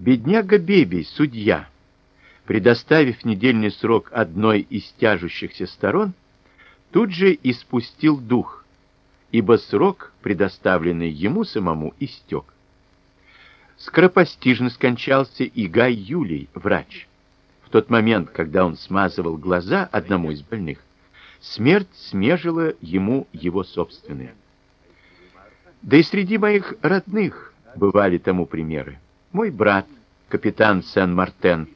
Бедняга Бебий, судья, предоставив недельный срок одной из тяжущихся сторон, тут же испустил дух, ибо срок, предоставленный ему самому, истек. Скоропостижно скончался и Гай Юлий, врач. В тот момент, когда он смазывал глаза одному из больных, смерть смежила ему его собственные. Да и среди моих родных бывали тому примеры. Мой брат, капитан Сен-Мартен,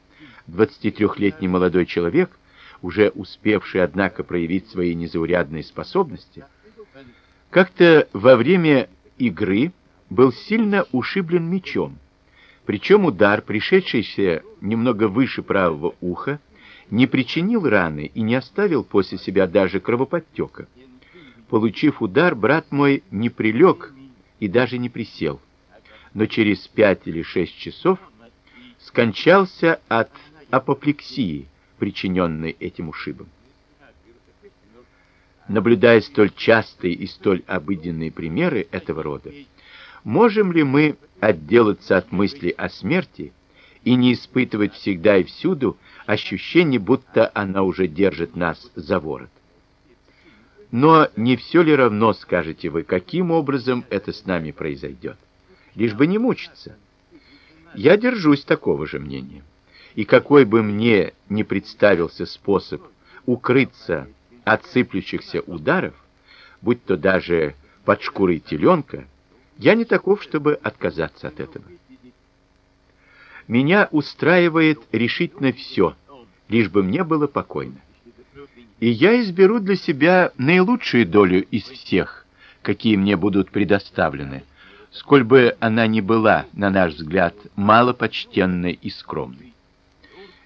23-летний молодой человек, уже успевший однако проявить свои незаурядные способности, как-то во время игры был сильно ушиблен мечом. Причем удар, пришедшийся немного выше правого уха, не причинил раны и не оставил после себя даже кровоподтека. Получив удар, брат мой не прилег и даже не присел, но через пять или шесть часов скончался от апоплексии, причиненной этим ушибом. Наблюдая столь частые и столь обыденные примеры этого рода, можем ли мы отделаться от мысли о смерти и не испытывать всегда и всюду ощущение, будто она уже держит нас за ворот? Но не все ли равно, скажете вы, каким образом это с нами произойдет? Лишь бы не мучиться. Я держусь такого же мнения. И какой бы мне ни представился способ укрыться от сыплющихся ударов, будь то даже под шкурой теленка, я не таков, чтобы отказаться от этого. Меня устраивает решительно все, лишь бы мне было покойно и я изберу для себя наилучшую долю из всех, какие мне будут предоставлены, сколь бы она ни была, на наш взгляд, малопочтенной и скромной.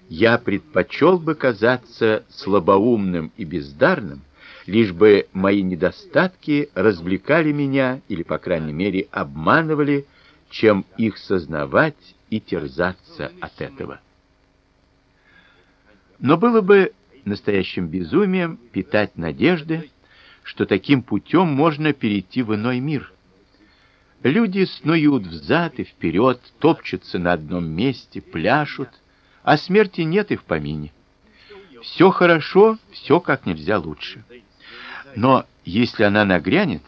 Я предпочел бы казаться слабоумным и бездарным, лишь бы мои недостатки развлекали меня или, по крайней мере, обманывали, чем их сознавать и терзаться от этого. Но было бы настоящим безумием питать надежды, что таким путем можно перейти в иной мир. Люди снуют взад и вперед, топчутся на одном месте, пляшут, а смерти нет и в помине. Все хорошо, все как нельзя лучше. Но если она нагрянет,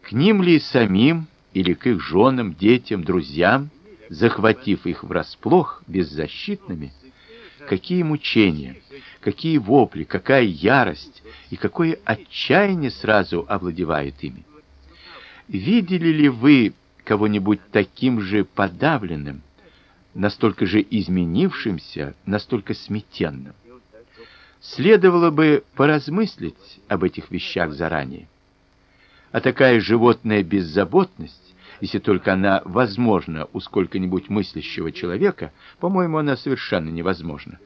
к ним ли самим или к их женам, детям, друзьям, захватив их врасплох беззащитными, какие мучения, какие вопли, какая ярость и какое отчаяние сразу овладевает ими. Видели ли вы кого-нибудь таким же подавленным, настолько же изменившимся, настолько сметенным? Следовало бы поразмыслить об этих вещах заранее. А такая животная беззаботность, если только она возможна у сколько-нибудь мыслящего человека, по-моему, она совершенно невозможна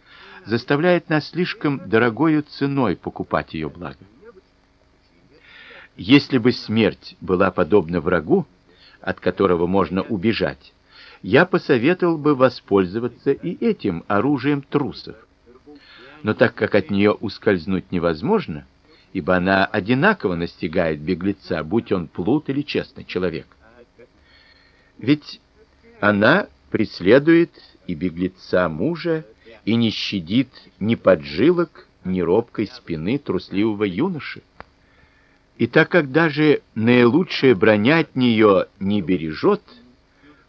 заставляет нас слишком дорогою ценой покупать ее благо. Если бы смерть была подобна врагу, от которого можно убежать, я посоветовал бы воспользоваться и этим оружием трусов. Но так как от нее ускользнуть невозможно, ибо она одинаково настигает беглеца, будь он плут или честный человек. Ведь она преследует и беглеца мужа, и не щадит ни поджилок, ни робкой спины трусливого юноши. И так как даже наилучшая броня от нее не бережет,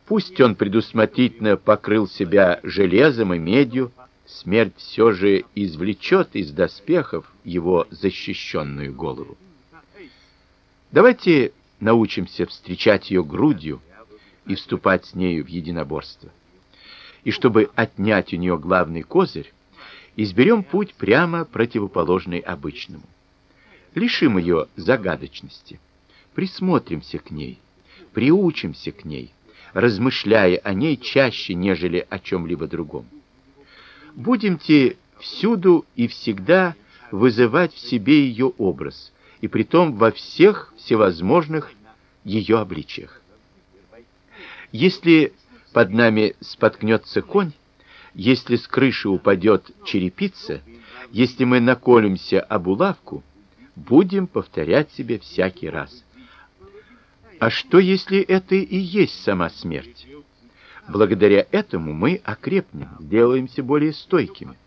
пусть он предусмотрительно покрыл себя железом и медью, смерть все же извлечет из доспехов его защищенную голову. Давайте научимся встречать ее грудью и вступать с нею в единоборство и чтобы отнять у нее главный козырь, изберем путь прямо противоположный обычному. Лишим ее загадочности, присмотримся к ней, приучимся к ней, размышляя о ней чаще, нежели о чем либо другом. Будемте всюду и всегда вызывать в себе ее образ, и притом во всех всевозможных ее обличиях. Если под нами споткнется конь, если с крыши упадет черепица, если мы наколемся об улавку, будем повторять себе всякий раз. А что, если это и есть сама смерть? Благодаря этому мы окрепнем, сделаемся более стойкими.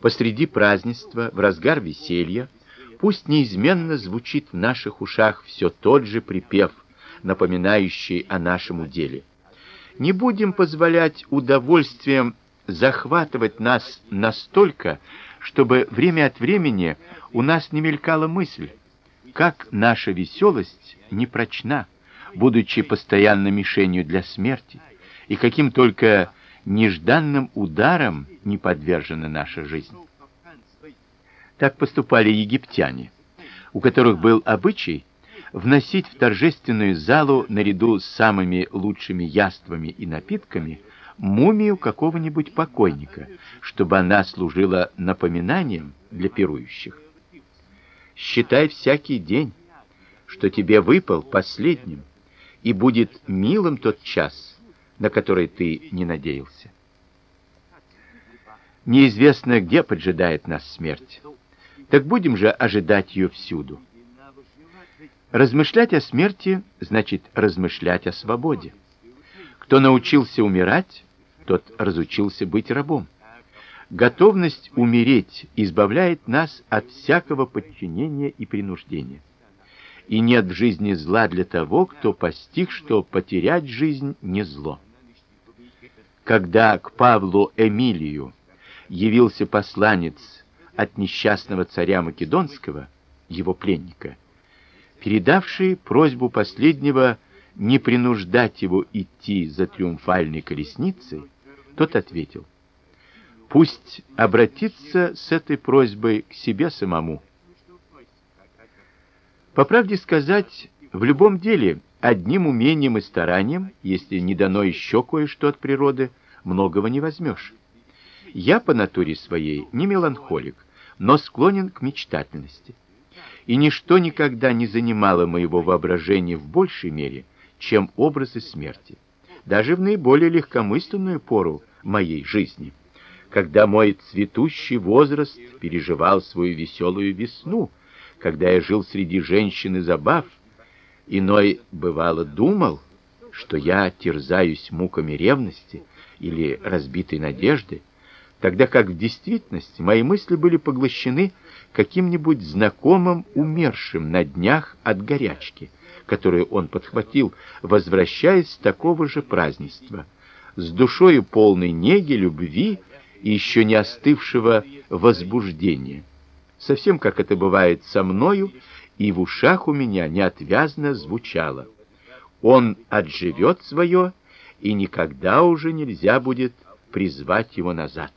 Посреди празднества, в разгар веселья, пусть неизменно звучит в наших ушах все тот же припев, напоминающий о нашем уделе. Не будем позволять удовольствиям захватывать нас настолько, чтобы время от времени у нас не мелькала мысль, как наша веселость непрочна, будучи постоянно мишенью для смерти, и каким только нежданным ударом не подвержена наша жизнь. Так поступали египтяне, у которых был обычай вносить в торжественную залу наряду с самыми лучшими яствами и напитками мумию какого-нибудь покойника, чтобы она служила напоминанием для пирующих. Считай всякий день, что тебе выпал последним, и будет милым тот час, на который ты не надеялся. Неизвестно, где поджидает нас смерть. Так будем же ожидать ее всюду. Размышлять о смерти значит размышлять о свободе. Кто научился умирать, тот разучился быть рабом. Готовность умереть избавляет нас от всякого подчинения и принуждения. И нет в жизни зла для того, кто постиг, что потерять жизнь не зло. Когда к Павлу Эмилию явился посланец от несчастного царя Македонского, его пленника, передавший просьбу последнего не принуждать его идти за триумфальной колесницей, тот ответил: "Пусть обратится с этой просьбой к себе самому". По правде сказать, в любом деле одним умением и старанием, если не дано еще кое-что от природы, многого не возьмешь. Я по натуре своей не меланхолик, но склонен к мечтательности. И ничто никогда не занимало моего воображения в большей мере, чем образы смерти, даже в наиболее легкомысленную пору моей жизни, когда мой цветущий возраст переживал свою веселую весну, когда я жил среди женщин и забав, иной бывало думал, что я терзаюсь муками ревности или разбитой надежды, тогда как в действительности мои мысли были поглощены каким-нибудь знакомым умершим на днях от горячки, которую он подхватил, возвращаясь с такого же празднества, с душою полной неги, любви еще не остывшего возбуждения. Совсем как это бывает со мною, и в ушах у меня неотвязно звучало: он отживет свое, и никогда уже нельзя будет призвать его назад.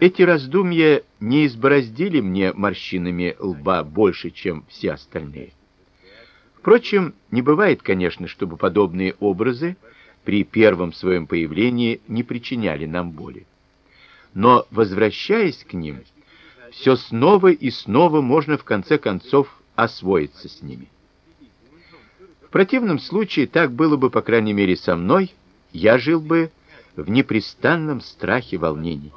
Эти раздумья не избороздили мне морщинами лба больше, чем все остальные. Впрочем, не бывает, конечно, чтобы подобные образы при первом своем появлении не причиняли нам боли. Но возвращаясь к ним, все снова и снова можно в конце концов освоиться с ними. В противном случае так было бы, по крайней мере, со мной, я жил бы в непрестанном страхе волнений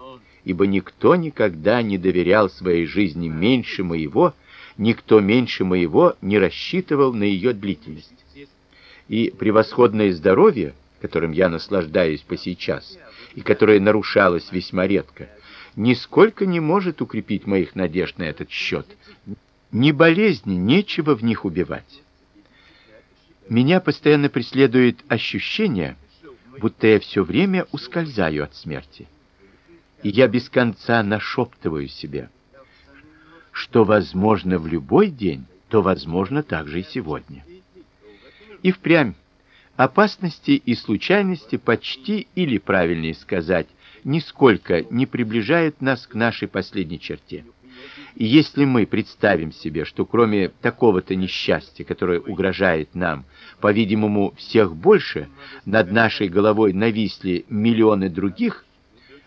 ибо никто никогда не доверял своей жизни меньше моего, никто меньше моего не рассчитывал на ее длительность. И превосходное здоровье, которым я наслаждаюсь по сейчас, и которое нарушалось весьма редко, нисколько не может укрепить моих надежд на этот счет. Ни болезни, нечего в них убивать. Меня постоянно преследует ощущение, будто я все время ускользаю от смерти и я без конца нашептываю себе, что возможно в любой день, то возможно также и сегодня. И впрямь опасности и случайности почти или правильнее сказать, нисколько не приближают нас к нашей последней черте. И если мы представим себе, что кроме такого-то несчастья, которое угрожает нам, по-видимому, всех больше, над нашей головой нависли миллионы других,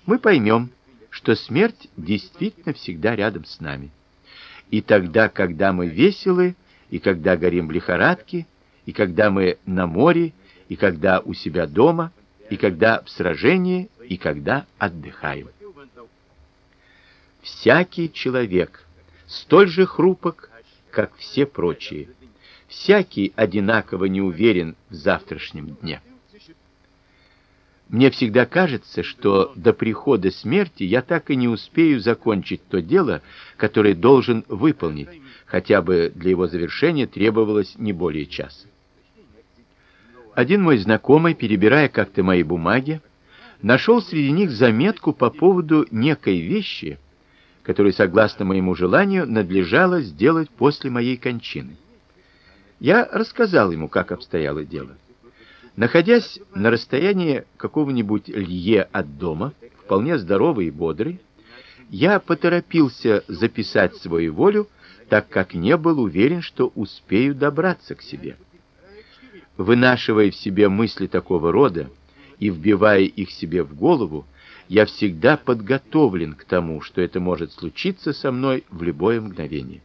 мы поймем, что смерть действительно всегда рядом с нами. И тогда, когда мы веселы, и когда горим в лихорадке, и когда мы на море, и когда у себя дома, и когда в сражении, и когда отдыхаем. Всякий человек столь же хрупок, как все прочие. Всякий одинаково не уверен в завтрашнем дне. Мне всегда кажется, что до прихода смерти я так и не успею закончить то дело, которое должен выполнить, хотя бы для его завершения требовалось не более часа. Один мой знакомый, перебирая как-то мои бумаги, нашел среди них заметку по поводу некой вещи, которую, согласно моему желанию, надлежало сделать после моей кончины. Я рассказал ему, как обстояло дело. Находясь на расстоянии какого-нибудь лье от дома, вполне здоровый и бодрый, я поторопился записать свою волю, так как не был уверен, что успею добраться к себе. Вынашивая в себе мысли такого рода и вбивая их себе в голову, я всегда подготовлен к тому, что это может случиться со мной в любое мгновение.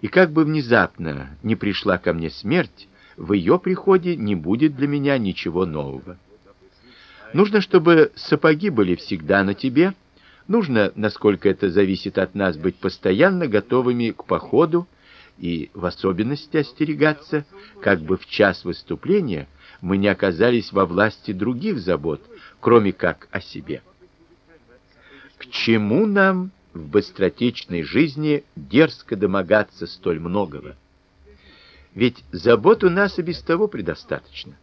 И как бы внезапно не пришла ко мне смерть, в ее приходе не будет для меня ничего нового. Нужно, чтобы сапоги были всегда на тебе. Нужно, насколько это зависит от нас, быть постоянно готовыми к походу и в особенности остерегаться, как бы в час выступления мы не оказались во власти других забот, кроме как о себе. К чему нам в быстротечной жизни дерзко домогаться столь многого? Ведь забот у нас и без того предостаточно.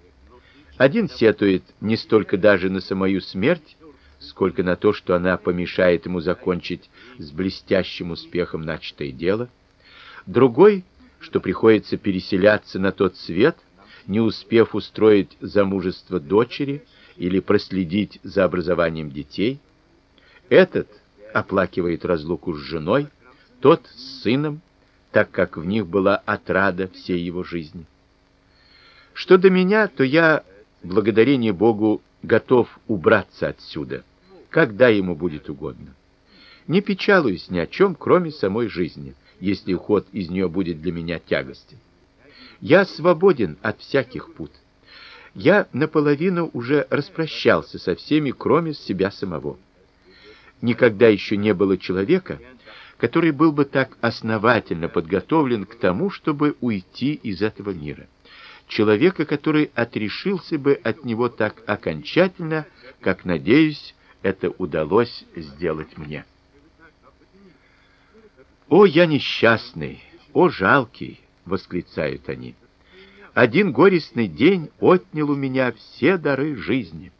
Один сетует не столько даже на самую смерть, сколько на то, что она помешает ему закончить с блестящим успехом начатое дело. Другой, что приходится переселяться на тот свет, не успев устроить замужество дочери или проследить за образованием детей. Этот оплакивает разлуку с женой, тот с сыном, так как в них была отрада всей его жизни. Что до меня, то я, благодарение Богу, готов убраться отсюда, когда ему будет угодно. Не печалуюсь ни о чем, кроме самой жизни, если уход из нее будет для меня тягостен. Я свободен от всяких пут. Я наполовину уже распрощался со всеми, кроме себя самого. Никогда еще не было человека, который был бы так основательно подготовлен к тому, чтобы уйти из этого мира. Человека, который отрешился бы от него так окончательно, как, надеюсь, это удалось сделать мне. О, я несчастный, о, жалкий, восклицают они. Один горестный день отнял у меня все дары жизни.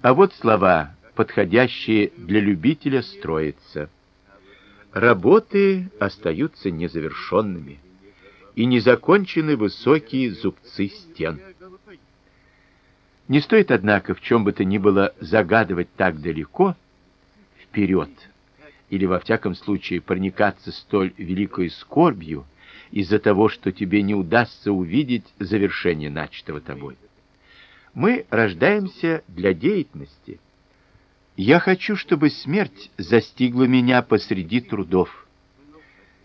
А вот слова, подходящие для любителя строиться работы остаются незавершенными, и не закончены высокие зубцы стен. Не стоит, однако, в чем бы то ни было загадывать так далеко вперед, или во всяком случае проникаться столь великой скорбью из-за того, что тебе не удастся увидеть завершение начатого тобой. Мы рождаемся для деятельности, я хочу, чтобы смерть застигла меня посреди трудов.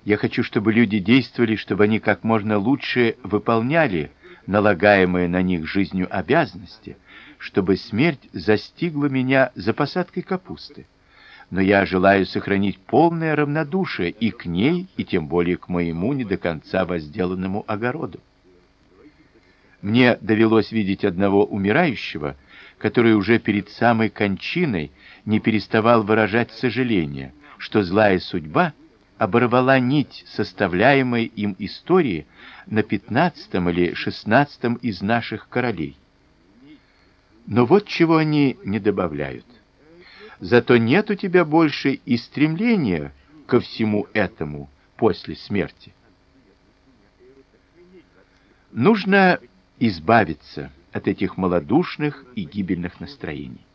Я хочу, чтобы люди действовали, чтобы они как можно лучше выполняли налагаемые на них жизнью обязанности, чтобы смерть застигла меня за посадкой капусты. Но я желаю сохранить полное равнодушие и к ней, и тем более к моему не до конца возделанному огороду. Мне довелось видеть одного умирающего, который уже перед самой кончиной не переставал выражать сожаление, что злая судьба оборвала нить составляемой им истории на пятнадцатом или шестнадцатом из наших королей. Но вот чего они не добавляют. Зато нет у тебя больше и стремления ко всему этому после смерти. Нужно избавиться от этих малодушных и гибельных настроений.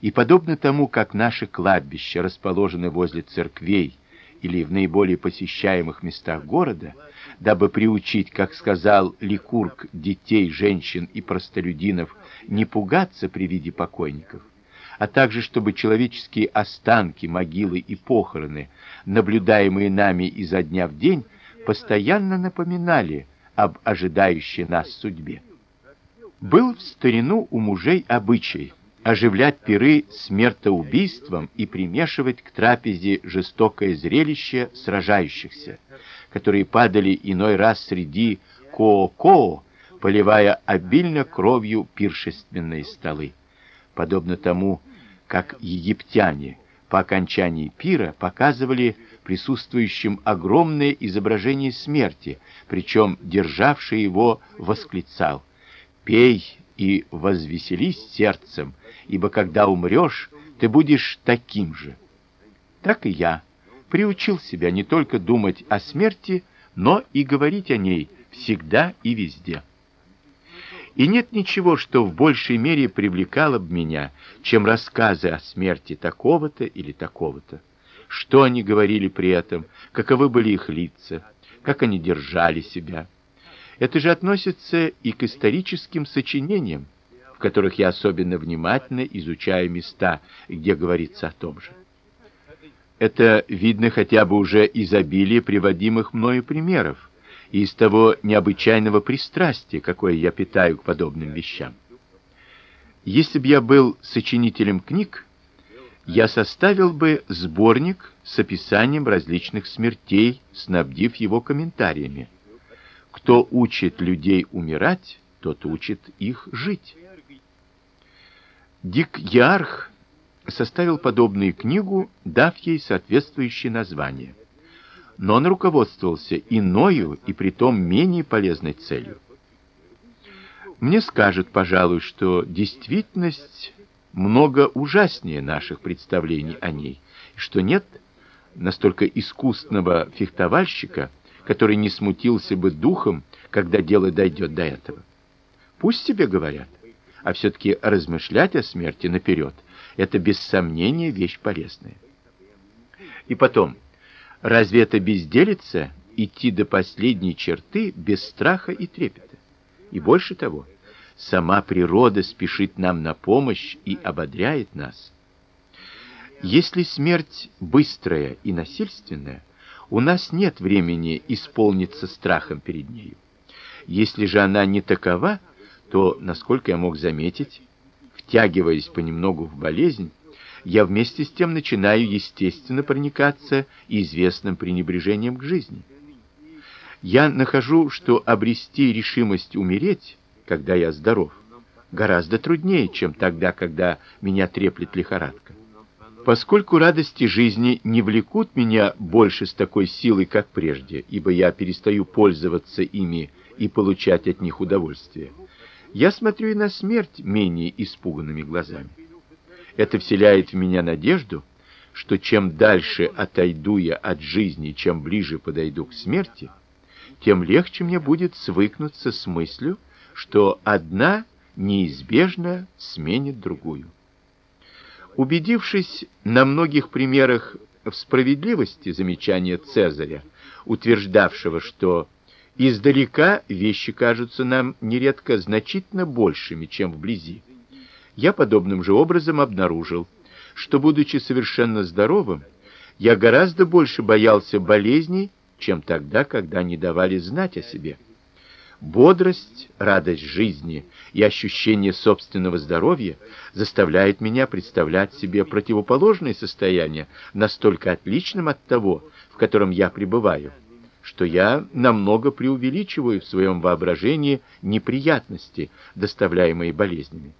И подобно тому, как наши кладбища расположены возле церквей или в наиболее посещаемых местах города, дабы приучить, как сказал Ликург, детей, женщин и простолюдинов не пугаться при виде покойников, а также чтобы человеческие останки, могилы и похороны, наблюдаемые нами изо дня в день, постоянно напоминали об ожидающей нас судьбе. Был в старину у мужей обычай оживлять пиры смертоубийством и примешивать к трапезе жестокое зрелище сражающихся, которые падали иной раз среди коо-коо, поливая обильно кровью пиршественные столы, подобно тому, как египтяне по окончании пира показывали присутствующим огромное изображение смерти, причем державший его восклицал: "Пей и возвеселись сердцем, ибо когда умрешь, ты будешь таким же". Так и я приучил себя не только думать о смерти, но и говорить о ней всегда и везде. И нет ничего, что в большей мере привлекало бы меня, чем рассказы о смерти такого-то или такого-то. Что они говорили при этом, каковы были их лица, как они держали себя. Это же относится и к историческим сочинениям, в которых я особенно внимательно изучаю места, где говорится о том же. Это видно хотя бы уже из обилия приводимых мною примеров из того необычайного пристрастия, какое я питаю к подобным вещам. Если бы я был сочинителем книг, я составил бы сборник с описанием различных смертей, снабдив его комментариями. Кто учит людей умирать, тот учит их жить. Дик Ярх составил подобную книгу, дав ей соответствующее название но он руководствовался иною и притом менее полезной целью. Мне скажут, пожалуй, что действительность много ужаснее наших представлений о ней, что нет настолько искусного фехтовальщика, который не смутился бы духом, когда дело дойдет до этого. Пусть тебе говорят, а все таки размышлять о смерти наперед — это без сомнения вещь полезная. И потом, Разве это безделица идти до последней черты без страха и трепета? И больше того, сама природа спешит нам на помощь и ободряет нас. Если смерть быстрая и насильственная, у нас нет времени исполниться страхом перед нею. Если же она не такова, то, насколько я мог заметить, втягиваясь понемногу в болезнь, я вместе с тем начинаю естественно проникаться известным пренебрежением к жизни. Я нахожу, что обрести решимость умереть, когда я здоров, гораздо труднее, чем тогда, когда меня треплет лихорадка. Поскольку радости жизни не влекут меня больше с такой силой, как прежде, ибо я перестаю пользоваться ими и получать от них удовольствие, я смотрю и на смерть менее испуганными глазами. Это вселяет в меня надежду, что чем дальше отойду я от жизни, чем ближе подойду к смерти, тем легче мне будет свыкнуться с мыслью, что одна неизбежно сменит другую. Убедившись на многих примерах в справедливости замечания Цезаря, утверждавшего, что издалека вещи кажутся нам нередко значительно большими, чем вблизи, я подобным же образом обнаружил, что будучи совершенно здоровым, я гораздо больше боялся болезней, чем тогда, когда не давали знать о себе. Бодрость, радость жизни и ощущение собственного здоровья заставляют меня представлять себе противоположное состояние, настолько отличным от того, в котором я пребываю, что я намного преувеличиваю в своем воображении неприятности, доставляемые болезнями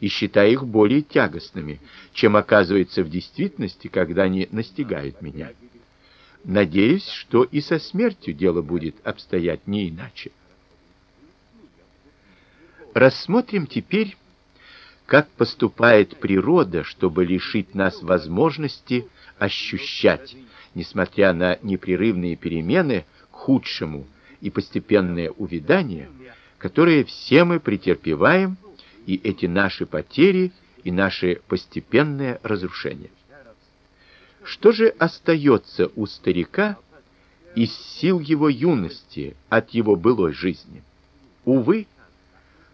и считая их более тягостными, чем оказывается в действительности, когда они настигают меня. Надеюсь, что и со смертью дело будет обстоять не иначе. Рассмотрим теперь, как поступает природа, чтобы лишить нас возможности ощущать, несмотря на непрерывные перемены к худшему и постепенное увядание, которое все мы претерпеваем и эти наши потери и наше постепенное разрушение. Что же остается у старика из сил его юности от его былой жизни? Увы,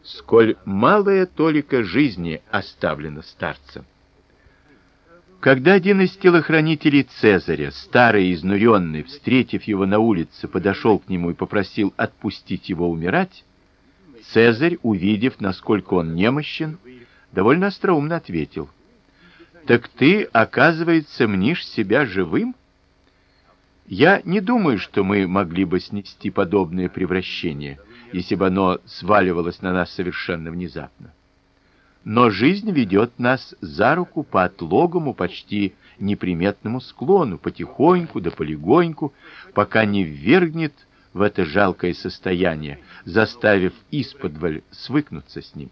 сколь малая толика жизни оставлена старцем. Когда один из телохранителей Цезаря, старый и изнуренный, встретив его на улице, подошел к нему и попросил отпустить его умирать, Цезарь, увидев, насколько он немощен, довольно остроумно ответил: "Так ты, оказывается, мнишь себя живым? Я не думаю, что мы могли бы снести подобное превращение, если бы оно сваливалось на нас совершенно внезапно. Но жизнь ведет нас за руку по отлогому, почти неприметному склону, потихоньку да полегоньку, пока не ввергнет в это жалкое состояние, заставив исподволь свыкнуться с ним.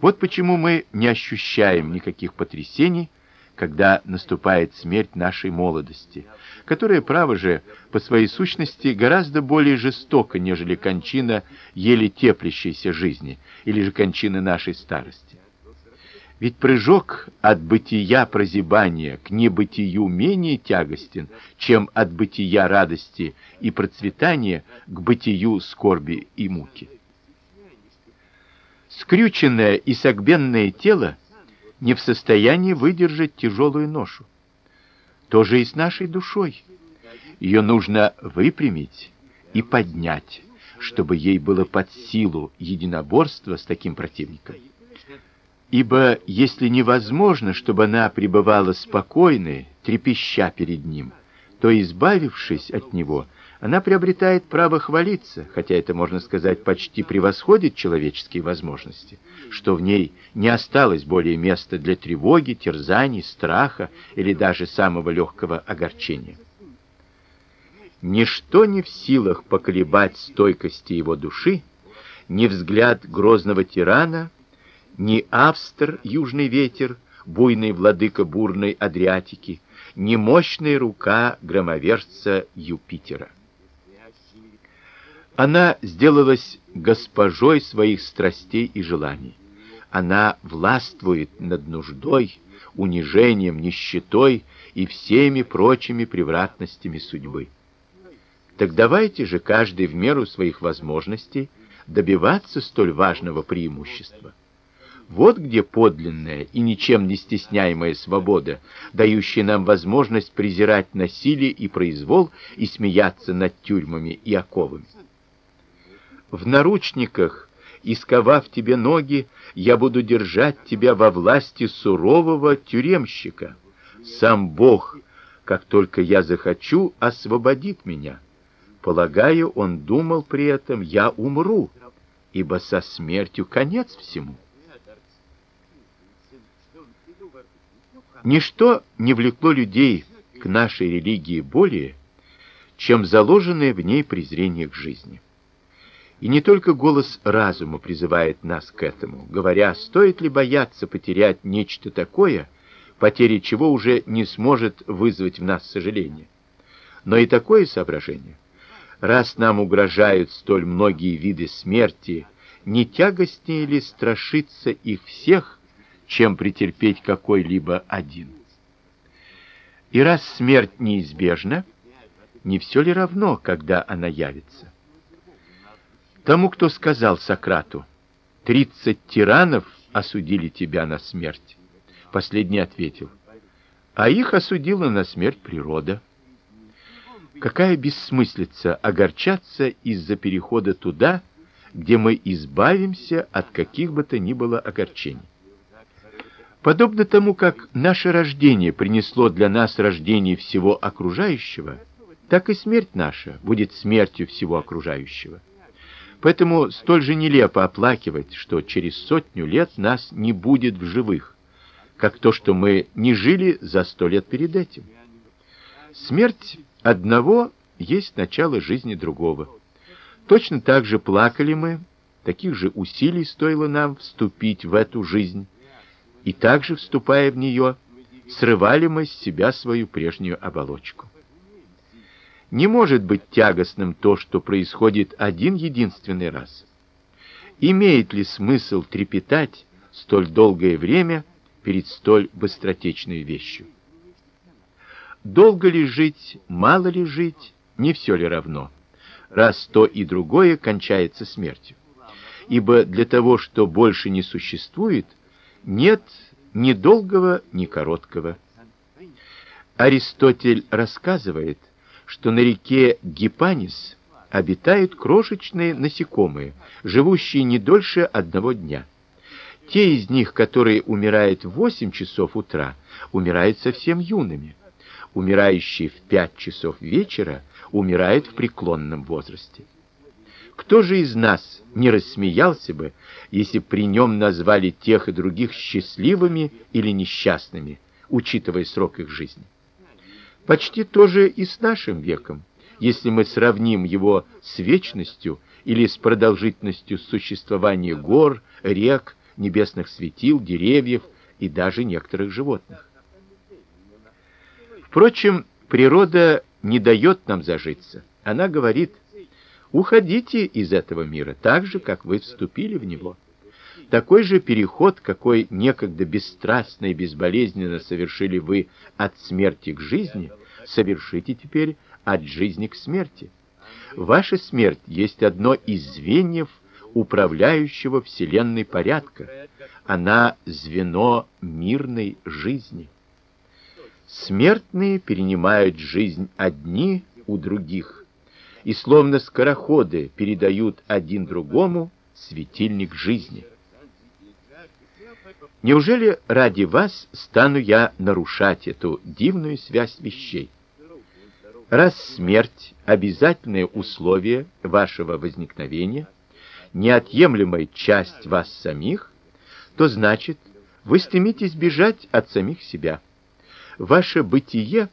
Вот почему мы не ощущаем никаких потрясений, когда наступает смерть нашей молодости, которая, право же, по своей сущности гораздо более жестока, нежели кончина еле теплящейся жизни или же кончина нашей старости. Ведь прыжок от бытия прозябания к небытию менее тягостен, чем от бытия радости и процветания к бытию скорби и муки. Скрюченное и согбенное тело не в состоянии выдержать тяжелую ношу. То же и с нашей душой. Ее нужно выпрямить и поднять, чтобы ей было под силу единоборство с таким противником. Ибо если невозможно, чтобы она пребывала спокойной, трепеща перед ним, то избавившись от него, она приобретает право хвалиться, хотя это, можно сказать, почти превосходит человеческие возможности, что в ней не осталось более места для тревоги, терзаний, страха или даже самого легкого огорчения. Ничто не в силах поколебать стойкости его души, ни взгляд грозного тирана, ни австр, южный ветер, буйный владыка бурной Адриатики, ни мощная рука громовержца Юпитера. Она сделалась госпожой своих страстей и желаний. Она властвует над нуждой, унижением, нищетой и всеми прочими превратностями судьбы. Так давайте же каждый в меру своих возможностей добиваться столь важного преимущества. Вот где подлинная и ничем не стесняемая свобода, дающая нам возможность презирать насилие и произвол и смеяться над тюрьмами и оковами в наручниках, и сковав тебе ноги, я буду держать тебя во власти сурового тюремщика. Сам Бог, как только я захочу, освободит меня. Полагаю, он думал при этом: я умру, ибо со смертью конец всему. Ничто не влекло людей к нашей религии более, чем заложенное в ней презрение к жизни. И не только голос разума призывает нас к этому, говоря, стоит ли бояться потерять нечто такое, потеря чего уже не сможет вызвать в нас сожаление. Но и такое соображение. Раз нам угрожают столь многие виды смерти, не тягостнее ли страшиться их всех, чем претерпеть какой-либо один? И раз смерть неизбежна, не все ли равно, когда она явится? Тому, кто сказал Сократу: «Тридцать тиранов осудили тебя на смерть", последний ответил: "А их осудила на смерть природа". Какая бессмыслица огорчаться из-за перехода туда, где мы избавимся от каких бы то ни было огорчений. Подобно тому, как наше рождение принесло для нас рождение всего окружающего, так и смерть наша будет смертью всего окружающего. Поэтому столь же нелепо оплакивать, что через сотню лет нас не будет в живых, как то, что мы не жили за сто лет перед этим. Смерть одного есть начало жизни другого. Точно так же плакали мы, таких же усилий стоило нам вступить в эту жизнь, и также вступая в нее, срывали мы с себя свою прежнюю оболочку. Не может быть тягостным то, что происходит один единственный раз. Имеет ли смысл трепетать столь долгое время перед столь быстротечной вещью? Долго ли жить, мало ли жить, не все ли равно, раз то и другое кончается смертью. Ибо для того, что больше не существует, нет ни долгого, ни короткого. Аристотель рассказывает, что на реке Гипанис обитают крошечные насекомые, живущие не дольше одного дня. Те из них, которые умирают в 8 часов утра, умирают совсем юными. Умирающие в 5 часов вечера умирают в преклонном возрасте. Кто же из нас не рассмеялся бы, если при нем назвали тех и других счастливыми или несчастными, учитывая срок их жизни? Почти то же и с нашим веком, если мы сравним его с вечностью или с продолжительностью существования гор, рек, небесных светил, деревьев и даже некоторых животных. Впрочем, природа не дает нам зажиться. Она говорит: "Уходите из этого мира, так же, как вы вступили в него". Такой же переход, какой некогда бесстрастно и безболезненно совершили вы от смерти к жизни, совершите теперь от жизни к смерти. Ваша смерть есть одно из звеньев управляющего вселенной порядка. Она звено мирной жизни. Смертные перенимают жизнь одни у других, и словно скороходы передают один другому светильник жизни. Неужели ради вас стану я нарушать эту дивную связь вещей? Раз смерть обязательное условие вашего возникновения, неотъемлемая часть вас самих, то значит, вы стремитесь бежать от самих себя. Ваше бытие,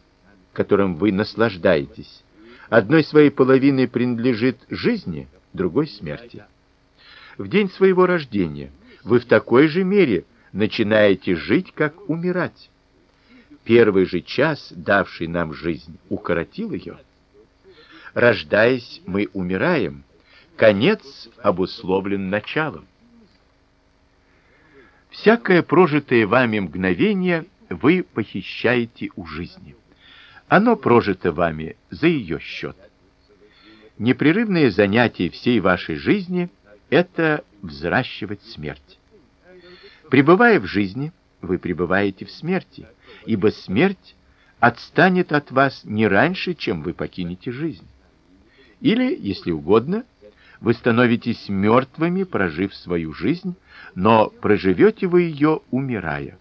которым вы наслаждаетесь, одной своей половиной принадлежит жизни, другой смерти. В день своего рождения вы в такой же мере начинаете жить, как умирать. Первый же час, давший нам жизнь, укоротил ее. Рождаясь, мы умираем. Конец обусловлен началом. Всякое прожитое вами мгновение вы похищаете у жизни. Оно прожито вами за ее счет. Непрерывное занятие всей вашей жизни это взращивать смерть. Пребывая в жизни, вы пребываете в смерти, ибо смерть отстанет от вас не раньше, чем вы покинете жизнь. Или, если угодно, вы становитесь мертвыми, прожив свою жизнь, но проживете вы ее умирая.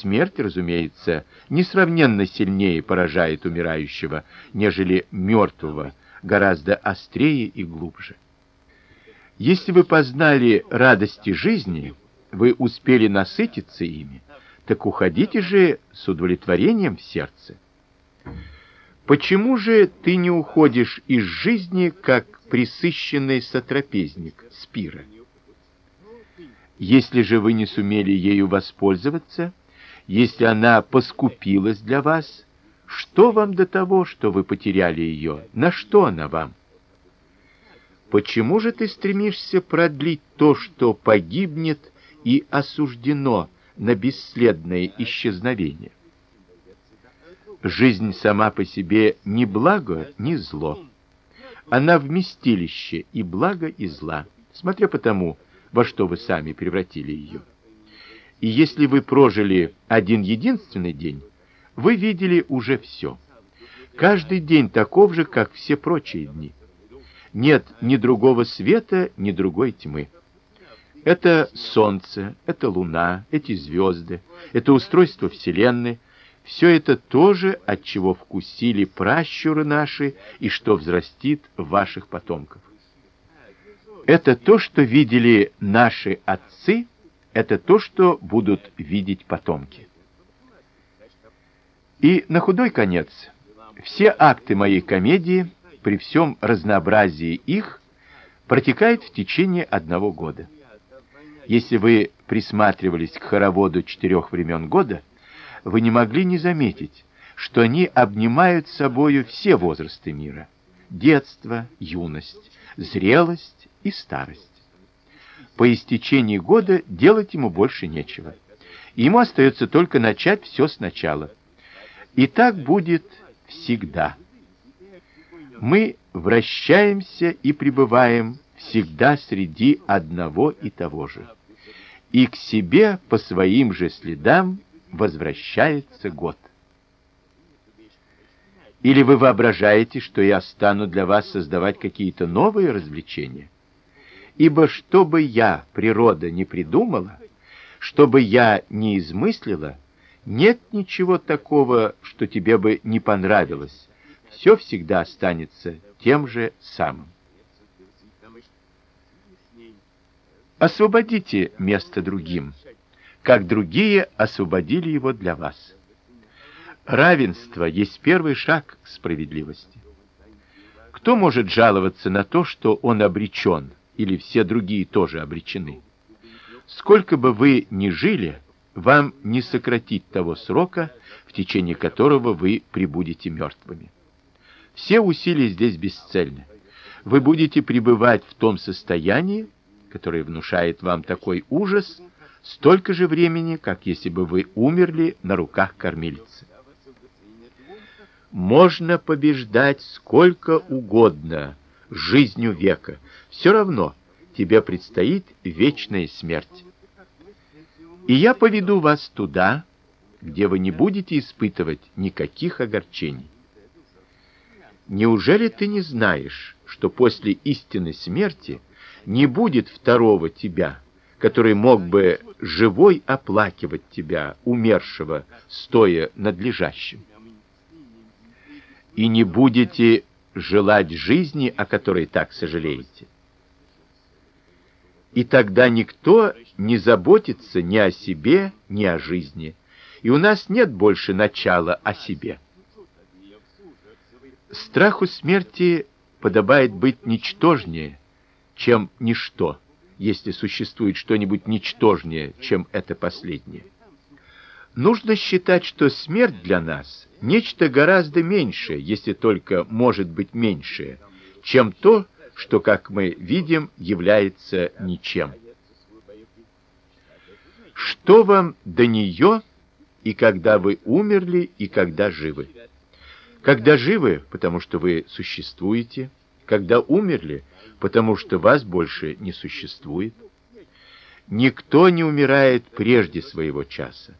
Смерть, разумеется, несравненно сильнее поражает умирающего, нежели мертвого, гораздо острее и глубже. Если вы познали радости жизни, вы успели насытиться ими, так уходите же с удовлетворением в сердце. Почему же ты не уходишь из жизни, как присыщенный сотрапезник с пира? Если же вы не сумели ею воспользоваться, если она поскупилась для вас, что вам до того, что вы потеряли ее? На что она вам? Почему же ты стремишься продлить то, что погибнет и осуждено на бесследное исчезновение? Жизнь сама по себе ни благо, ни зло. Она вместилище и блага, и зла, смотря по тому, во что вы сами превратили ее. И если вы прожили один единственный день, вы видели уже все. Каждый день таков же, как все прочие дни. Нет ни другого света, ни другой тьмы. Это солнце, это луна, эти звезды, это устройство вселенной, все это тоже, от чего вкусили пращуры наши и что взрастит ваших потомков. Это то, что видели наши отцы это то, что будут видеть потомки. И на худой конец все акты моей комедии при всем разнообразии их протекают в течение одного года. Если вы присматривались к хороводу четырех времен года, вы не могли не заметить, что они обнимают собою все возрасты мира: детство, юность, зрелость и старость по истечении года делать ему больше нечего. Ему остается только начать все сначала. И так будет всегда. Мы вращаемся и пребываем всегда среди одного и того же. И к себе по своим же следам возвращается год. Или вы воображаете, что я стану для вас создавать какие-то новые развлечения? Ибо что бы я, природа, не придумала, что бы я не измыслила, нет ничего такого, что тебе бы не понравилось. Все всегда останется тем же самым. Освободите место другим, как другие освободили его для вас. Равенство есть первый шаг к справедливости. Кто может жаловаться на то, что он обречен, или все другие тоже обречены? Сколько бы вы ни жили, вам не сократить того срока, в течение которого вы пребудете мертвыми. Все усилия здесь бесцельны. Вы будете пребывать в том состоянии, которое внушает вам такой ужас, столько же времени, как если бы вы умерли на руках кормилицы. Можно побеждать сколько угодно жизнью века, все равно тебе предстоит вечная смерть. И я поведу вас туда, где вы не будете испытывать никаких огорчений. Неужели ты не знаешь, что после истинной смерти не будет второго тебя, который мог бы живой оплакивать тебя, умершего, стоя над лежащим? И не будете желать жизни, о которой так сожалеете? И тогда никто не заботится ни о себе, ни о жизни. И у нас нет больше начала о себе. Страху смерти подобает быть ничтожнее, чем ничто, если существует что-нибудь ничтожнее, чем это последнее. Нужно считать, что смерть для нас нечто гораздо меньшее, если только может быть меньшее, чем то, что, как мы видим, является ничем. Что вам до нее и когда вы умерли, и когда живы? Когда живы, потому что вы существуете, когда умерли, потому что вас больше не существует. Никто не умирает прежде своего часа.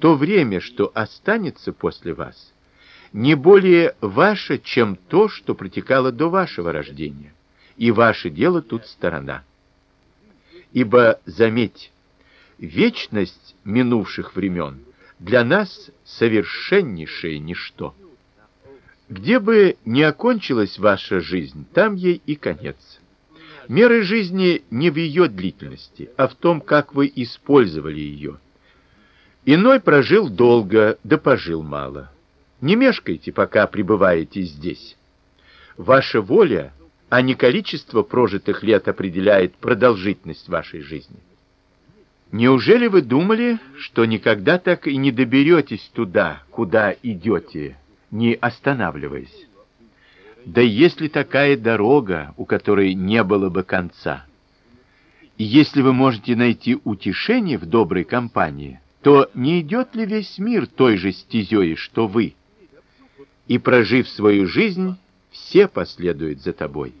То время, что останется после вас, не более ваше, чем то, что протекало до вашего рождения, и ваше дело тут сторона. Ибо заметь, вечность минувших времен для нас совершеннейшее ничто. Где бы ни окончилась ваша жизнь, там ей и конец. Меры жизни не в ее длительности, а в том, как вы использовали ее. Иной прожил долго, да пожил мало. Не мешкайте, пока пребываете здесь. Ваша воля, а не количество прожитых лет определяет продолжительность вашей жизни. Неужели вы думали, что никогда так и не доберетесь туда, куда идете, не останавливаясь? Да если такая дорога, у которой не было бы конца. И если вы можете найти утешение в доброй компании, то не идет ли весь мир той же стезей, что вы? и прожив свою жизнь, все последуют за тобой.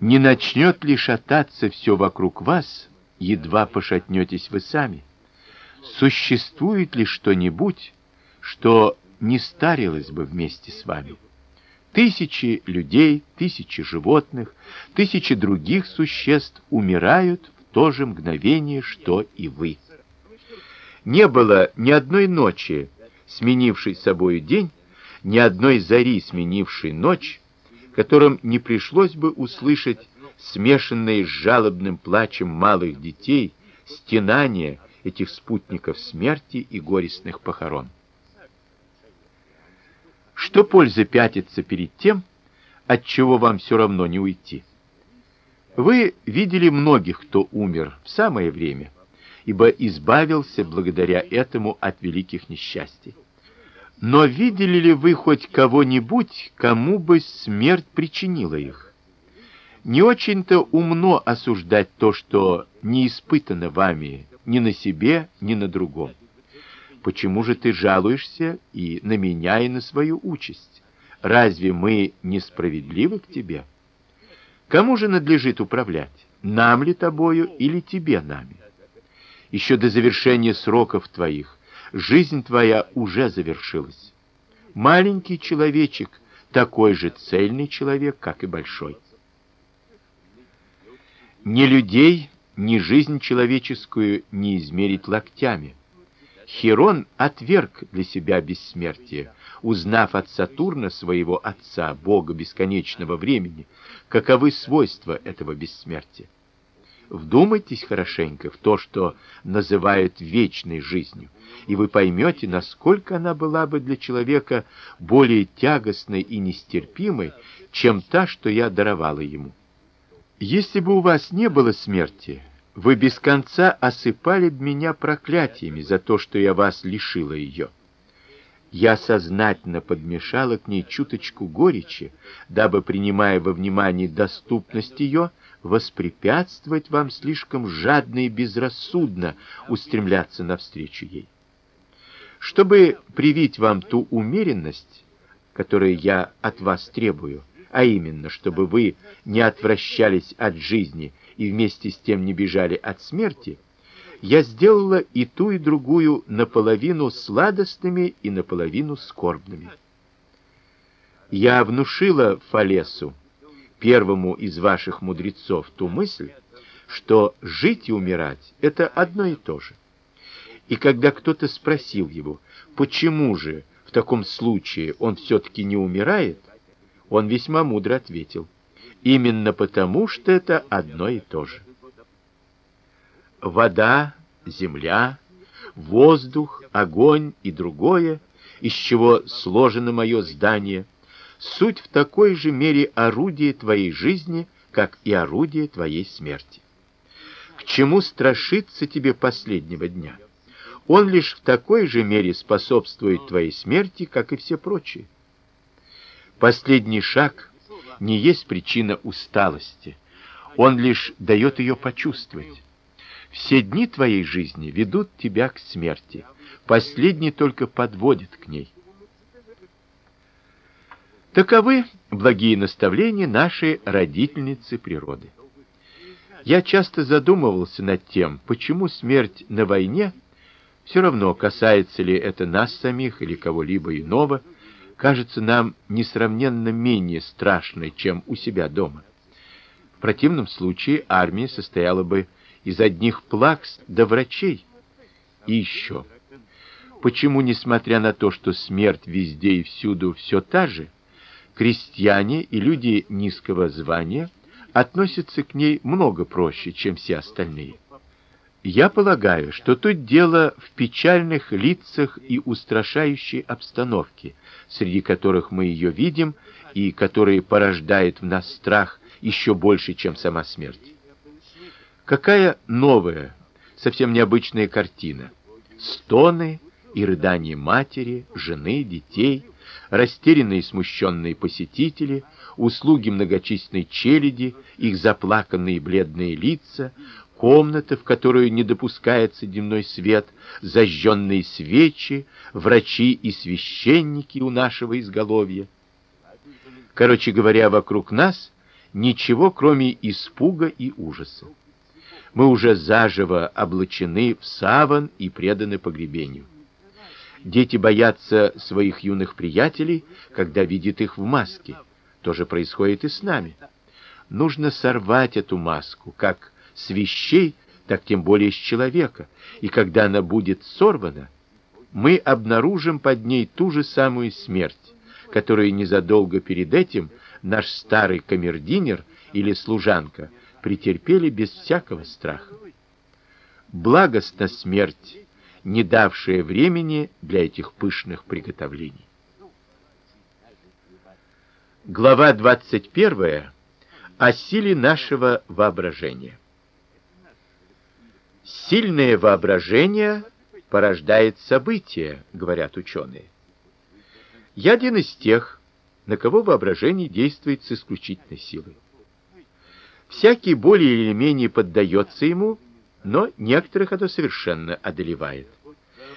Не начнет ли шататься все вокруг вас, едва пошатнетесь вы сами? Существует ли что-нибудь, что не старилось бы вместе с вами? Тысячи людей, тысячи животных, тысячи других существ умирают в то же мгновение, что и вы. Не было ни одной ночи, сменивший собою день, ни одной зари, сменившей ночь, которым не пришлось бы услышать смешанные с жалобным плачем малых детей стенания этих спутников смерти и горестных похорон. Что пользы пятиться перед тем, от чего вам все равно не уйти? Вы видели многих, кто умер в самое время, ибо избавился благодаря этому от великих несчастий. Но видели ли вы хоть кого-нибудь, кому бы смерть причинила их? Не очень-то умно осуждать то, что не испытано вами ни на себе, ни на другом. Почему же ты жалуешься и на меня, и на свою участь? Разве мы несправедливы к тебе? Кому же надлежит управлять? Нам ли тобою или тебе нами? Еще до завершения сроков твоих жизнь твоя уже завершилась. Маленький человечек такой же цельный человек, как и большой. Ни людей, ни жизнь человеческую не измерить локтями. Хирон отверг для себя бессмертие, узнав от Сатурна своего отца, бога бесконечного времени, каковы свойства этого бессмертия. Вдумайтесь хорошенько в то, что называют вечной жизнью, и вы поймете, насколько она была бы для человека более тягостной и нестерпимой, чем та, что я даровала ему. Если бы у вас не было смерти, вы без конца осыпали бы меня проклятиями за то, что я вас лишила ее. Я сознательно подмешала к ней чуточку горечи, дабы, принимая во внимание доступность ее, воспрепятствовать вам слишком жадно и безрассудно устремляться навстречу ей. Чтобы привить вам ту умеренность, которую я от вас требую, а именно, чтобы вы не отвращались от жизни и вместе с тем не бежали от смерти, я сделала и ту, и другую наполовину сладостными и наполовину скорбными. Я внушила Фалесу, первому из ваших мудрецов, ту мысль, что жить и умирать — это одно и то же. И когда кто-то спросил его, почему же в таком случае он все-таки не умирает, он весьма мудро ответил, именно потому, что это одно и то же вода, земля, воздух, огонь и другое, из чего сложено мое здание, суть в такой же мере орудие твоей жизни, как и орудие твоей смерти. К чему страшиться тебе последнего дня? Он лишь в такой же мере способствует твоей смерти, как и все прочие. Последний шаг не есть причина усталости. Он лишь дает ее почувствовать. Все дни твоей жизни ведут тебя к смерти. Последний только подводит к ней. Таковы благие наставления нашей родительницы природы. Я часто задумывался над тем, почему смерть на войне, все равно касается ли это нас самих или кого-либо иного, кажется нам несравненно менее страшной, чем у себя дома. В противном случае армия состояла бы из одних плакс до врачей. И еще. Почему, несмотря на то, что смерть везде и всюду все та же, крестьяне и люди низкого звания относятся к ней много проще, чем все остальные? Я полагаю, что тут дело в печальных лицах и устрашающей обстановке, среди которых мы ее видим и которые порождает в нас страх еще больше, чем сама смерть. Какая новая, совсем необычная картина. Стоны и рыдания матери, жены, детей, растерянные и смущенные посетители, услуги многочисленной челяди, их заплаканные бледные лица, комната, в которую не допускается дневной свет, зажженные свечи, врачи и священники у нашего изголовья. Короче говоря, вокруг нас ничего, кроме испуга и ужаса мы уже заживо облачены в саван и преданы погребению. Дети боятся своих юных приятелей, когда видят их в маске. То же происходит и с нами. Нужно сорвать эту маску, как с вещей, так тем более с человека. И когда она будет сорвана, мы обнаружим под ней ту же самую смерть, которую незадолго перед этим наш старый камердинер или служанка претерпели без всякого страха. Благостна смерть, не давшая времени для этих пышных приготовлений. Глава 21 о силе нашего воображения. Сильное воображение порождает события, говорят ученые. Я один из тех, на кого воображение действует с исключительной силой. Всякий более или менее поддается ему, но некоторых это совершенно одолевает.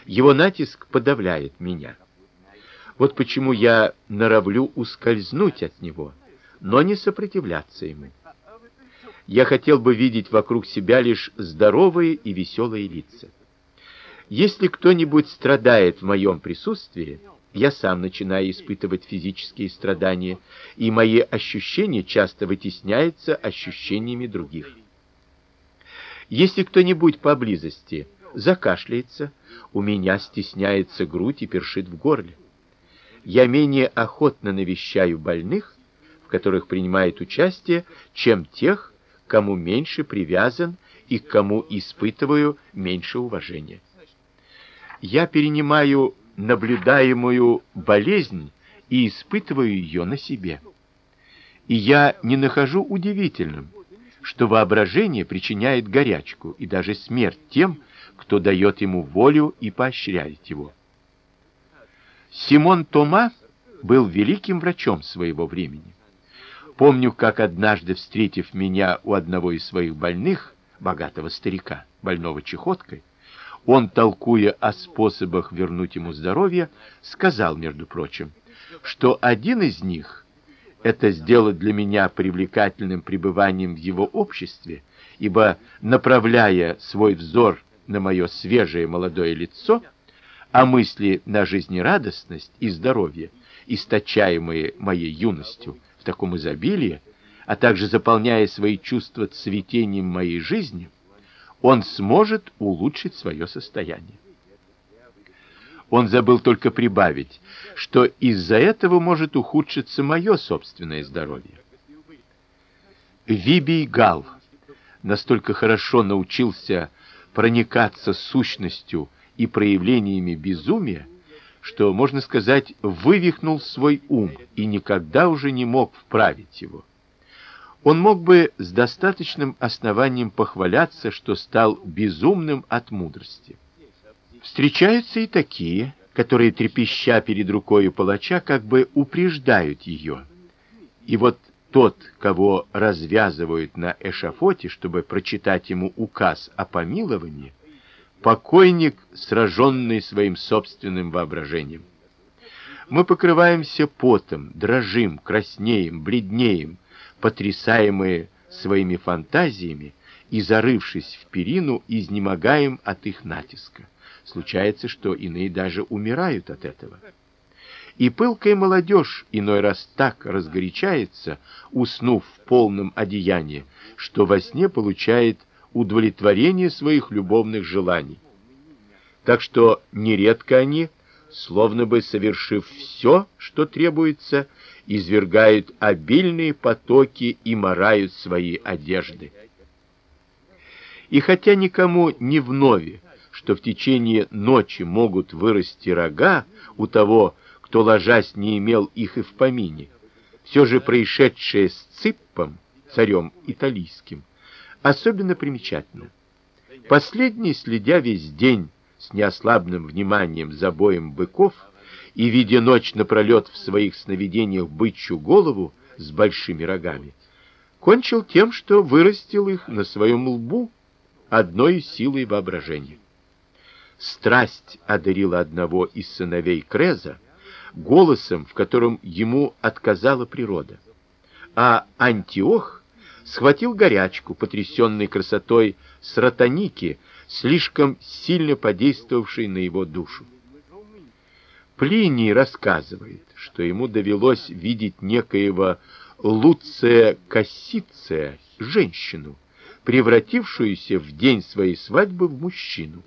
Его натиск подавляет меня. Вот почему я норовлю ускользнуть от него, но не сопротивляться ему. Я хотел бы видеть вокруг себя лишь здоровые и веселые лица. Если кто-нибудь страдает в моем присутствии, я сам начинаю испытывать физические страдания, и мои ощущения часто вытесняются ощущениями других. Если кто-нибудь поблизости закашляется, у меня стесняется грудь и першит в горле. Я менее охотно навещаю больных, в которых принимает участие, чем тех, кому меньше привязан и к кому испытываю меньше уважения. Я перенимаю наблюдаемую болезнь и испытываю ее на себе. И я не нахожу удивительным, что воображение причиняет горячку и даже смерть тем, кто дает ему волю и поощряет его. Симон Тома был великим врачом своего времени. Помню, как однажды, встретив меня у одного из своих больных, богатого старика, больного чехоткой, он, толкуя о способах вернуть ему здоровье, сказал, между прочим, что один из них это сделать для меня привлекательным пребыванием в его обществе, ибо направляя свой взор на мое свежее молодое лицо, а мысли на жизнерадостность и здоровье, источаемые моей юностью в таком изобилии, а также заполняя свои чувства цветением моей жизни, он сможет улучшить свое состояние. Он забыл только прибавить, что из-за этого может ухудшиться мое собственное здоровье. Вибий Гал настолько хорошо научился проникаться сущностью и проявлениями безумия, что, можно сказать, вывихнул свой ум и никогда уже не мог вправить его. Он мог бы с достаточным основанием похваляться, что стал безумным от мудрости. Встречаются и такие, которые трепеща перед рукой палача, как бы упреждают ее. И вот тот, кого развязывают на эшафоте, чтобы прочитать ему указ о помиловании, покойник, сраженный своим собственным воображением. Мы покрываемся потом, дрожим, краснеем, бледнеем, потрясаемые своими фантазиями и зарывшись в перину, изнемогаем от их натиска. Случается, что иные даже умирают от этого. И пылкая молодежь иной раз так разгорячается, уснув в полном одеянии, что во сне получает удовлетворение своих любовных желаний. Так что нередко они, словно бы совершив все, что требуется, извергают обильные потоки и морают свои одежды. И хотя никому не вновь, что в течение ночи могут вырасти рога у того, кто ложась не имел их и в помине, все же происшедшее с Циппом, царем италийским, особенно примечательно. Последний, следя весь день с неослабным вниманием за боем быков, и, видя ночь напролет в своих сновидениях бычью голову с большими рогами, кончил тем, что вырастил их на своем лбу одной силой воображения. Страсть одарила одного из сыновей Креза голосом, в котором ему отказала природа. А Антиох схватил горячку, потрясенный красотой Сратоники, слишком сильно подействовавшей на его душу. Плиний рассказывает, что ему довелось видеть некоего Луция Кассиция, женщину, превратившуюся в день своей свадьбы в мужчину.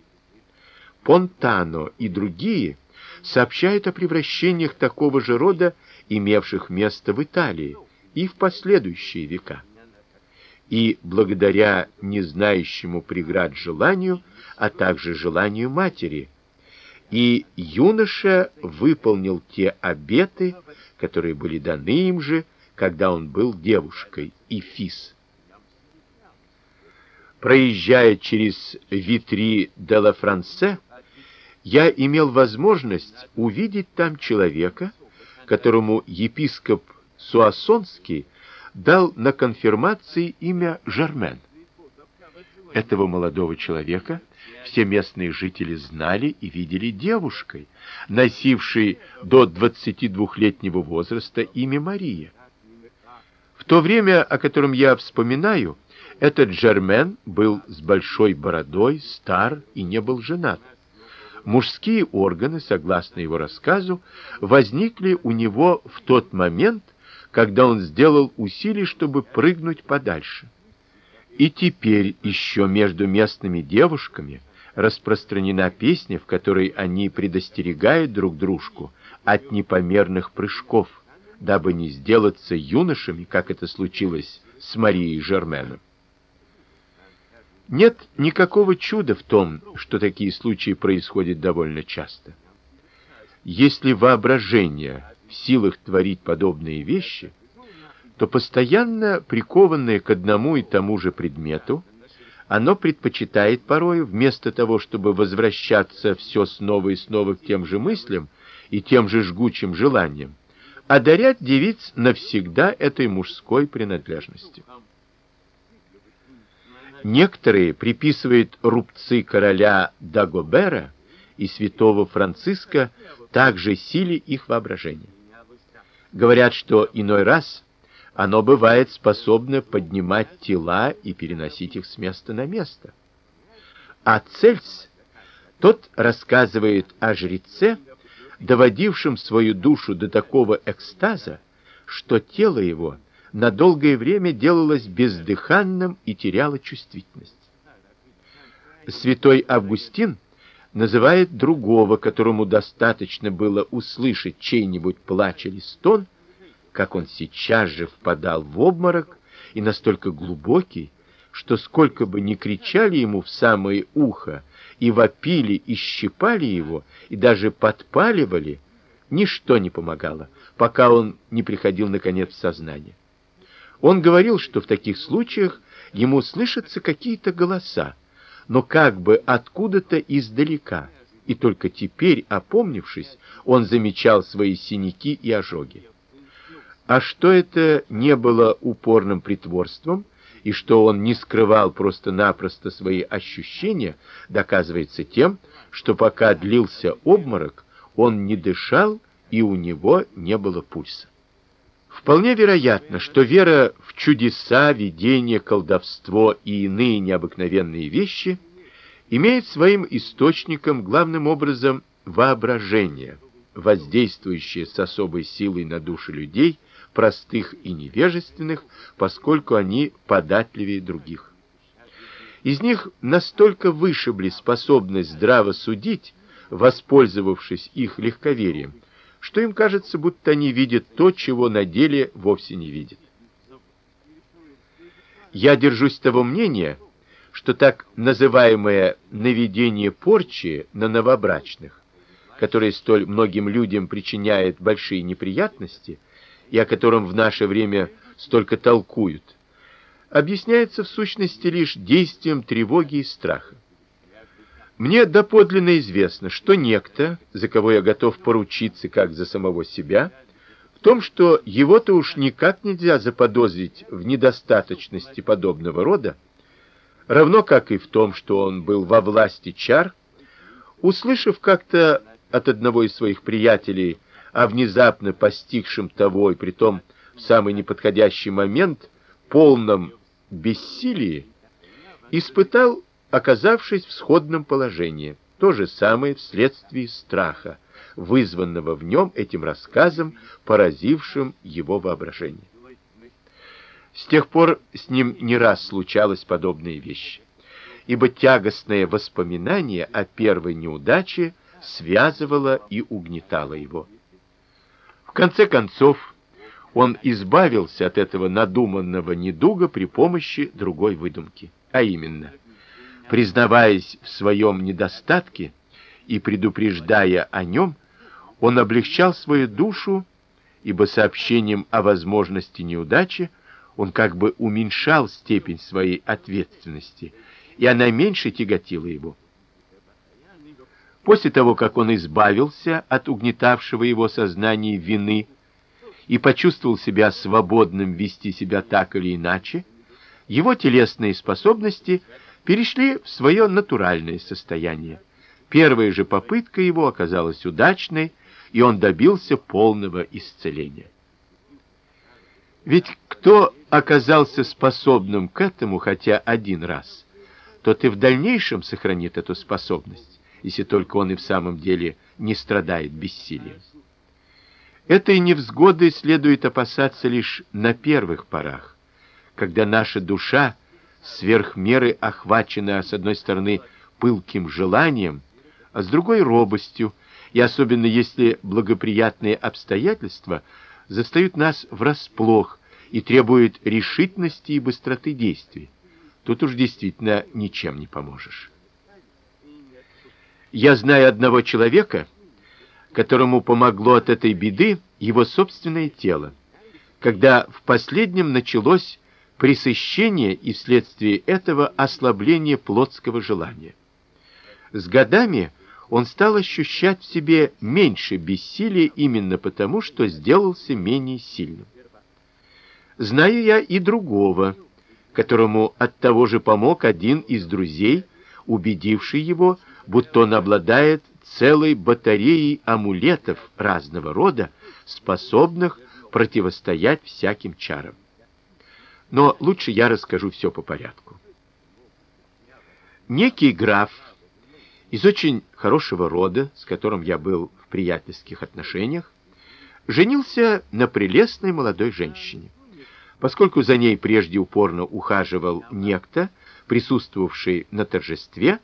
Понтано и другие сообщают о превращениях такого же рода, имевших место в Италии и в последующие века. И благодаря незнающему преград желанию, а также желанию матери, и юноша выполнил те обеты, которые были даны им же, когда он был девушкой, и Фис. Проезжая через Витри де ла Франсе, я имел возможность увидеть там человека, которому епископ Суассонский дал на конфирмации имя Жермен. Этого молодого человека все местные жители знали и видели девушкой, носившей до 22-летнего возраста имя Мария. В то время, о котором я вспоминаю, этот Жермен был с большой бородой, стар и не был женат. Мужские органы, согласно его рассказу, возникли у него в тот момент, когда он сделал усилие, чтобы прыгнуть подальше. И теперь еще между местными девушками распространена песня, в которой они предостерегают друг дружку от непомерных прыжков, дабы не сделаться юношами, как это случилось с Марией Жерменом. Нет никакого чуда в том, что такие случаи происходят довольно часто. Если воображение в силах творить подобные вещи, то постоянно прикованное к одному и тому же предмету, оно предпочитает порой вместо того, чтобы возвращаться все снова и снова к тем же мыслям и тем же жгучим желаниям, одарять девиц навсегда этой мужской принадлежностью. Некоторые приписывают рубцы короля Дагобера и святого Франциска также силе их воображения. Говорят, что иной раз оно бывает способно поднимать тела и переносить их с места на место. А Цельс тот рассказывает о жреце, доводившем свою душу до такого экстаза, что тело его на долгое время делалось бездыханным и теряло чувствительность. Святой Августин называет другого, которому достаточно было услышать чей-нибудь плач или стон, как он сейчас же впадал в обморок и настолько глубокий, что сколько бы ни кричали ему в самое ухо и вопили и щипали его и даже подпаливали, ничто не помогало, пока он не приходил наконец в сознание. Он говорил, что в таких случаях ему слышатся какие-то голоса, но как бы откуда-то издалека. И только теперь, опомнившись, он замечал свои синяки и ожоги. А что это не было упорным притворством, и что он не скрывал просто-напросто свои ощущения, доказывается тем, что пока длился обморок, он не дышал и у него не было пульса. Вполне вероятно, что вера в чудеса, видения, колдовство и иные необыкновенные вещи имеет своим источником главным образом воображение, воздействующее с особой силой на души людей, простых и невежественных, поскольку они податливее других. Из них настолько вышибли способность здраво судить, воспользовавшись их легковерием, что им кажется, будто они видят то, чего на деле вовсе не видят. Я держусь того мнения, что так называемое наведение порчи на новобрачных, которое столь многим людям причиняет большие неприятности и о котором в наше время столько толкуют, объясняется в сущности лишь действием тревоги и страха. Мне доподлинно известно, что некто, за кого я готов поручиться как за самого себя, в том, что его-то уж никак нельзя заподозрить в недостаточности подобного рода, равно как и в том, что он был во власти чар, услышав как-то от одного из своих приятелей о внезапно постигшем того и притом в самый неподходящий момент полном бессилии, испытал оказавшись в сходном положении. То же самое вследствие страха, вызванного в нем этим рассказом, поразившим его воображение. С тех пор с ним не раз случалось подобные вещи, ибо тягостное воспоминание о первой неудаче связывало и угнетало его. В конце концов, он избавился от этого надуманного недуга при помощи другой выдумки, а именно – признаваясь в своем недостатке и предупреждая о нем, он облегчал свою душу, ибо сообщением о возможности неудачи он как бы уменьшал степень своей ответственности, и она меньше тяготила его. После того, как он избавился от угнетавшего его сознания вины и почувствовал себя свободным вести себя так или иначе, его телесные способности перешли в свое натуральное состояние. Первая же попытка его оказалась удачной, и он добился полного исцеления. Ведь кто оказался способным к этому хотя один раз, тот и в дальнейшем сохранит эту способность, если только он и в самом деле не страдает бессилием. Этой невзгоды следует опасаться лишь на первых порах, когда наша душа сверх меры охвачена с одной стороны пылким желанием, а с другой робостью, и особенно если благоприятные обстоятельства застают нас врасплох и требуют решительности и быстроты действий, тут уж действительно ничем не поможешь. Я знаю одного человека, которому помогло от этой беды его собственное тело, когда в последнем началось пресыщение и вследствие этого ослабление плотского желания. С годами он стал ощущать в себе меньше бессилия именно потому, что сделался менее сильным. Знаю я и другого, которому от того же помог один из друзей, убедивший его, будто он обладает целой батареей амулетов разного рода, способных противостоять всяким чарам. Но лучше я расскажу все по порядку. Некий граф из очень хорошего рода, с которым я был в приятельских отношениях, женился на прелестной молодой женщине. Поскольку за ней прежде упорно ухаживал некто, присутствовавший на торжестве,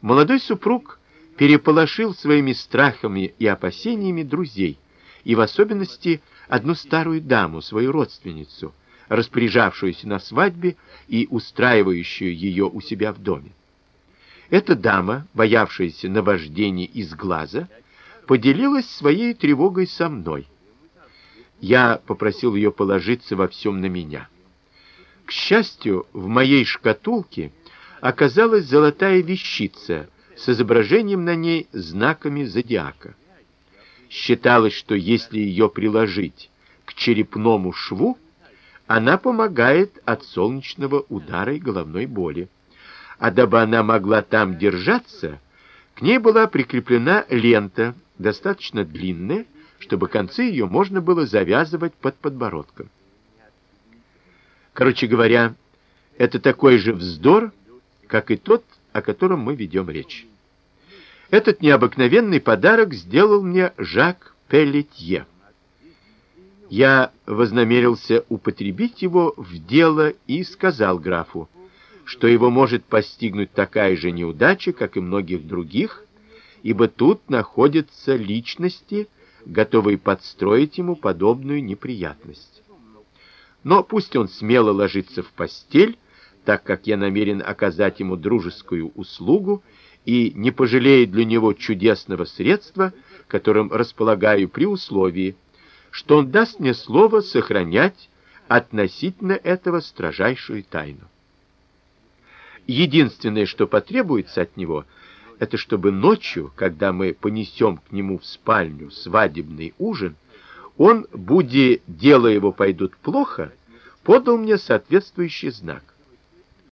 молодой супруг переполошил своими страхами и опасениями друзей, и в особенности одну старую даму, свою родственницу, распоряжавшуюся на свадьбе и устраивающую ее у себя в доме. Эта дама, боявшаяся наваждений из глаза, поделилась своей тревогой со мной. Я попросил ее положиться во всем на меня. К счастью, в моей шкатулке оказалась золотая вещица с изображением на ней знаками зодиака. Считалось, что если ее приложить к черепному шву, она помогает от солнечного удара и головной боли. А дабы она могла там держаться, к ней была прикреплена лента, достаточно длинная, чтобы концы ее можно было завязывать под подбородком. Короче говоря, это такой же вздор, как и тот, о котором мы ведем речь. Этот необыкновенный подарок сделал мне Жак Пеллетье я вознамерился употребить его в дело и сказал графу, что его может постигнуть такая же неудача, как и многих других, ибо тут находятся личности, готовые подстроить ему подобную неприятность. Но пусть он смело ложится в постель, так как я намерен оказать ему дружескую услугу и не пожалеет для него чудесного средства, которым располагаю при условии, что он даст мне слово сохранять относительно этого строжайшую тайну. Единственное, что потребуется от него, это чтобы ночью, когда мы понесем к нему в спальню свадебный ужин, он, будь дело его пойдут плохо, подал мне соответствующий знак.